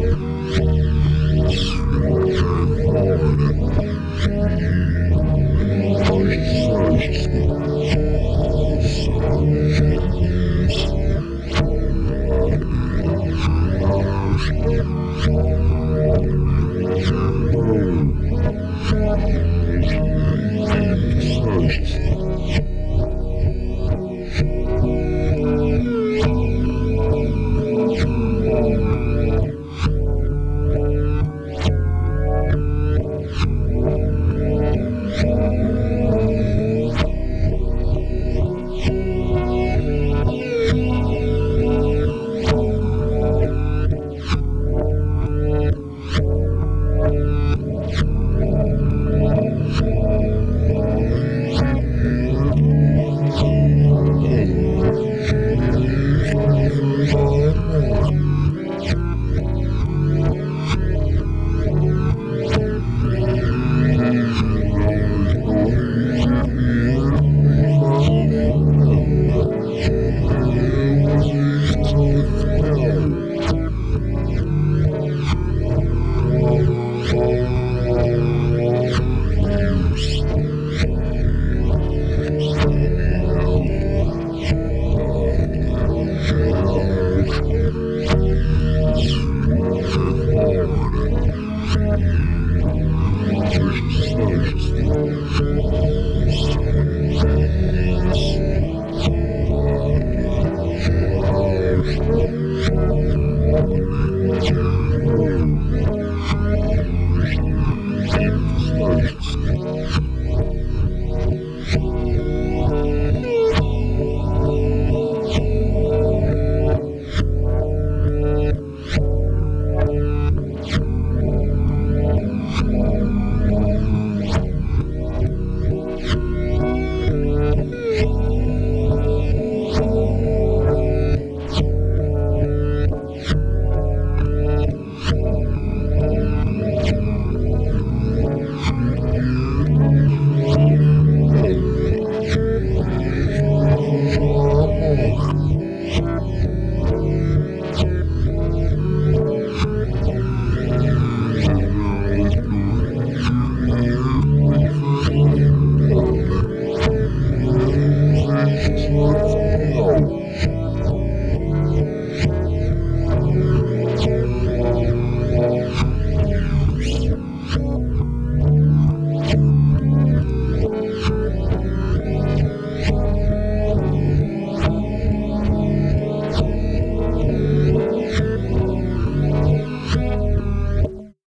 Yeah. Mm-hmm.